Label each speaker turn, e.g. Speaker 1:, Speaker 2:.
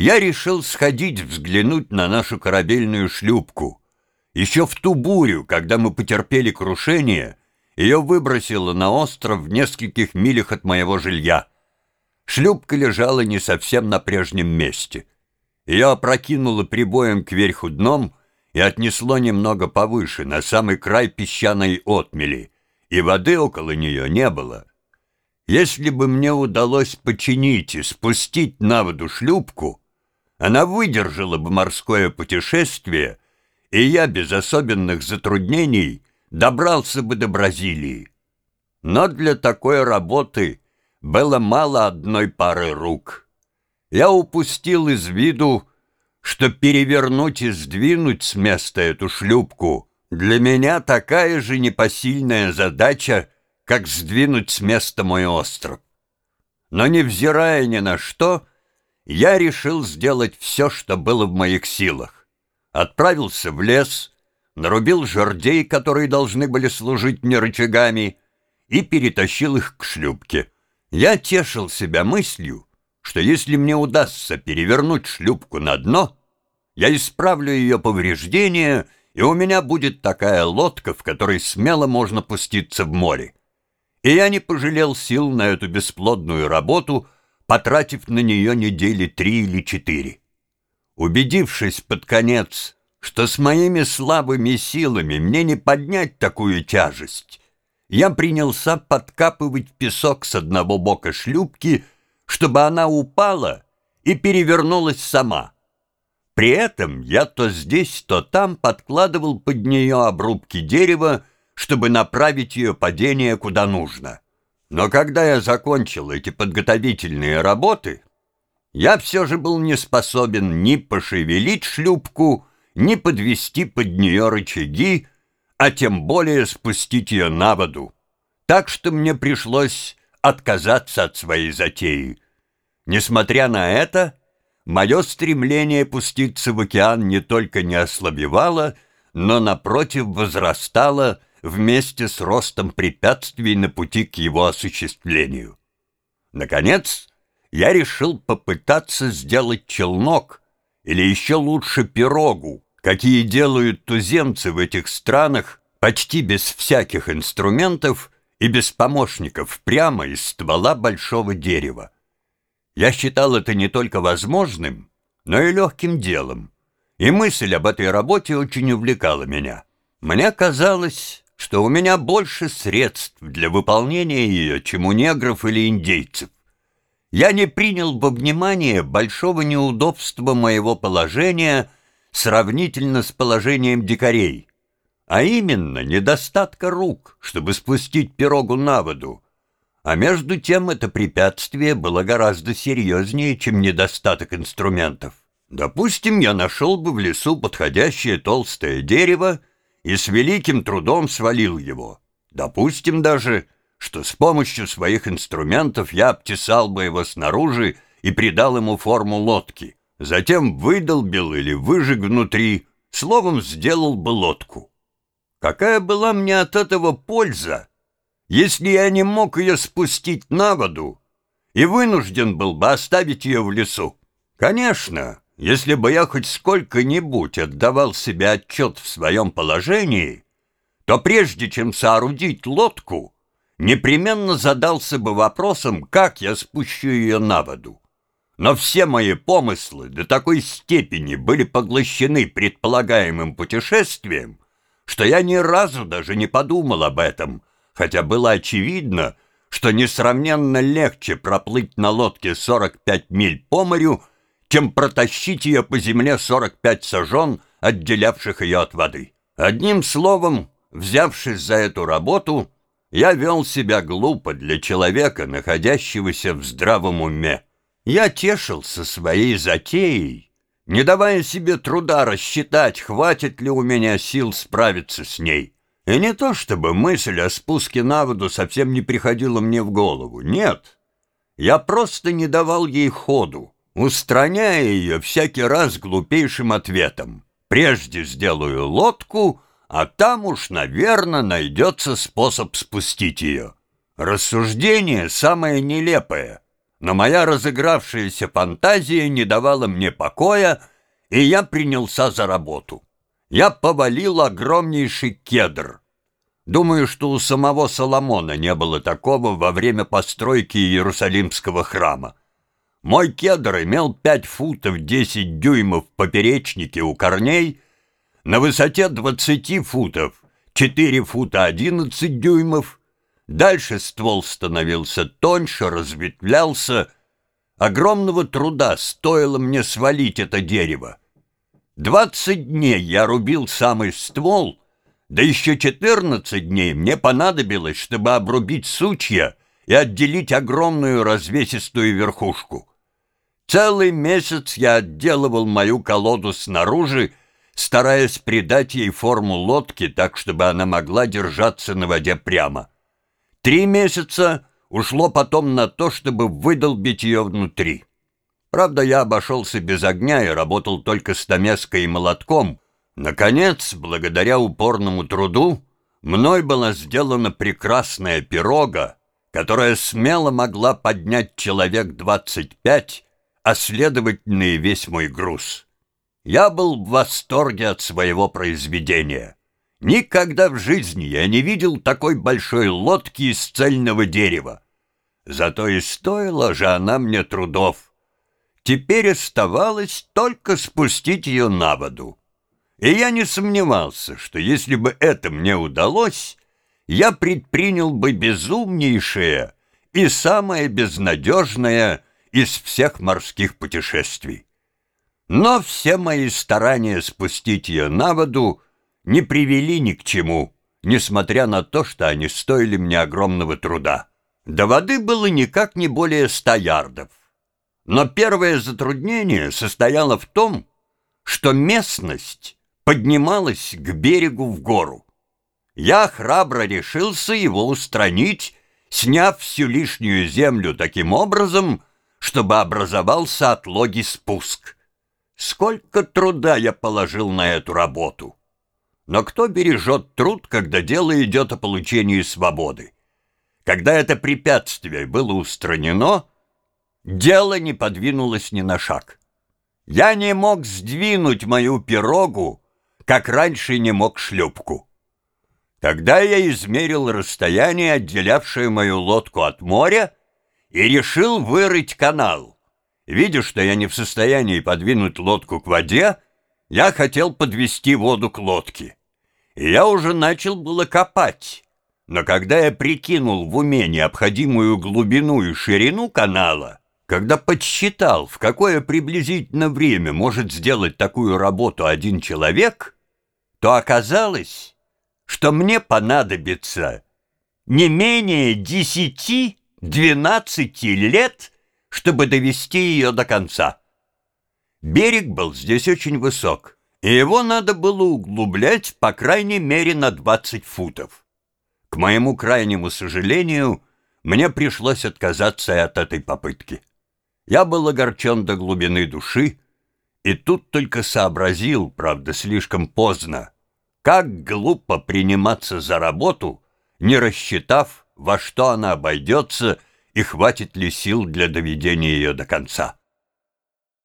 Speaker 1: я решил сходить взглянуть на нашу корабельную шлюпку. Еще в ту бурю, когда мы потерпели крушение, ее выбросило на остров в нескольких милях от моего жилья. Шлюпка лежала не совсем на прежнем месте. Ее опрокинуло прибоем кверху дном и отнесло немного повыше, на самый край песчаной отмели, и воды около нее не было. Если бы мне удалось починить и спустить на воду шлюпку, она выдержала бы морское путешествие, и я без особенных затруднений добрался бы до Бразилии. Но для такой работы было мало одной пары рук. Я упустил из виду, что перевернуть и сдвинуть с места эту шлюпку для меня такая же непосильная задача, как сдвинуть с места мой остров. Но невзирая ни на что, я решил сделать все, что было в моих силах. Отправился в лес, нарубил жердей, которые должны были служить мне рычагами, и перетащил их к шлюпке. Я тешил себя мыслью, что если мне удастся перевернуть шлюпку на дно, я исправлю ее повреждения, и у меня будет такая лодка, в которой смело можно пуститься в море. И я не пожалел сил на эту бесплодную работу, потратив на нее недели три или четыре. Убедившись под конец, что с моими слабыми силами мне не поднять такую тяжесть, я принялся подкапывать песок с одного бока шлюпки, чтобы она упала и перевернулась сама. При этом я то здесь, то там подкладывал под нее обрубки дерева, чтобы направить ее падение куда нужно. Но когда я закончил эти подготовительные работы, я все же был не способен ни пошевелить шлюпку, ни подвести под нее рычаги, а тем более спустить ее на воду. Так что мне пришлось отказаться от своей затеи. Несмотря на это, мое стремление пуститься в океан не только не ослабевало, но, напротив, возрастало вместе с ростом препятствий на пути к его осуществлению. Наконец, я решил попытаться сделать челнок, или еще лучше пирогу, какие делают туземцы в этих странах почти без всяких инструментов и без помощников прямо из ствола большого дерева. Я считал это не только возможным, но и легким делом, и мысль об этой работе очень увлекала меня. Мне казалось, что у меня больше средств для выполнения ее, чем у негров или индейцев. Я не принял во внимание большого неудобства моего положения – сравнительно с положением дикарей, а именно недостатка рук, чтобы спустить пирогу на воду. А между тем это препятствие было гораздо серьезнее, чем недостаток инструментов. Допустим, я нашел бы в лесу подходящее толстое дерево и с великим трудом свалил его. Допустим даже, что с помощью своих инструментов я обтесал бы его снаружи и придал ему форму лодки затем выдолбил или выжег внутри, словом, сделал бы лодку. Какая была мне от этого польза, если я не мог ее спустить на воду и вынужден был бы оставить ее в лесу? Конечно, если бы я хоть сколько-нибудь отдавал себе отчет в своем положении, то прежде чем соорудить лодку, непременно задался бы вопросом, как я спущу ее на воду. Но все мои помыслы до такой степени были поглощены предполагаемым путешествием, что я ни разу даже не подумал об этом, хотя было очевидно, что несравненно легче проплыть на лодке 45 миль по морю, чем протащить ее по земле 45 сажен, отделявших ее от воды. Одним словом, взявшись за эту работу, я вел себя глупо для человека, находящегося в здравом уме. Я тешился своей затеей, не давая себе труда рассчитать, хватит ли у меня сил справиться с ней. И не то чтобы мысль о спуске на воду совсем не приходила мне в голову, нет. Я просто не давал ей ходу, устраняя ее всякий раз глупейшим ответом. Прежде сделаю лодку, а там уж, наверное, найдется способ спустить ее. Рассуждение самое нелепое — Но моя разыгравшаяся фантазия не давала мне покоя, и я принялся за работу. Я повалил огромнейший кедр. Думаю, что у самого Соломона не было такого во время постройки Иерусалимского храма. Мой кедр имел 5 футов 10 дюймов в поперечнике у корней, на высоте 20 футов 4 фута 11 дюймов, дальше ствол становился тоньше, разветвлялся. Огромного труда стоило мне свалить это дерево. 20 дней я рубил самый ствол, да еще 14 дней мне понадобилось, чтобы обрубить сучья и отделить огромную развесистую верхушку. Целый месяц я отделывал мою колоду снаружи, стараясь придать ей форму лодки так, чтобы она могла держаться на воде прямо. Три месяца ушло потом на то, чтобы выдолбить ее внутри. Правда, я обошелся без огня и работал только стамеской и молотком. Наконец, благодаря упорному труду, мной была сделана прекрасная пирога, которая смело могла поднять человек двадцать пять а следовательно и весь мой груз. Я был в восторге от своего произведения. Никогда в жизни я не видел такой большой лодки из цельного дерева. Зато и стоила же она мне трудов. Теперь оставалось только спустить ее на воду. И я не сомневался, что если бы это мне удалось, я предпринял бы безумнейшее и самое безнадежное — из всех морских путешествий. Но все мои старания спустить ее на воду не привели ни к чему, несмотря на то, что они стоили мне огромного труда. До воды было никак не более ста ярдов. Но первое затруднение состояло в том, что местность поднималась к берегу в гору. Я храбро решился его устранить, сняв всю лишнюю землю таким образом, чтобы образовался отлогий спуск. Сколько труда я положил на эту работу! Но кто бережет труд, когда дело идет о получении свободы? Когда это препятствие было устранено, дело не подвинулось ни на шаг. Я не мог сдвинуть мою пирогу, как раньше не мог шлюпку. Тогда я измерил расстояние, отделявшее мою лодку от моря, и решил вырыть канал. Видя, что я не в состоянии подвинуть лодку к воде, я хотел подвести воду к лодке. И я уже начал было копать. Но когда я прикинул в уме необходимую глубину и ширину канала, когда подсчитал, в какое приблизительно время может сделать такую работу один человек, то оказалось, что мне понадобится не менее десяти 12 лет, чтобы довести ее до конца. Берег был здесь очень высок, и его надо было углублять по крайней мере на 20 футов. К моему крайнему сожалению, мне пришлось отказаться от этой попытки. Я был огорчен до глубины души, и тут только сообразил, правда, слишком поздно, как глупо приниматься за работу, не рассчитав, во что она обойдется и хватит ли сил для доведения ее до конца.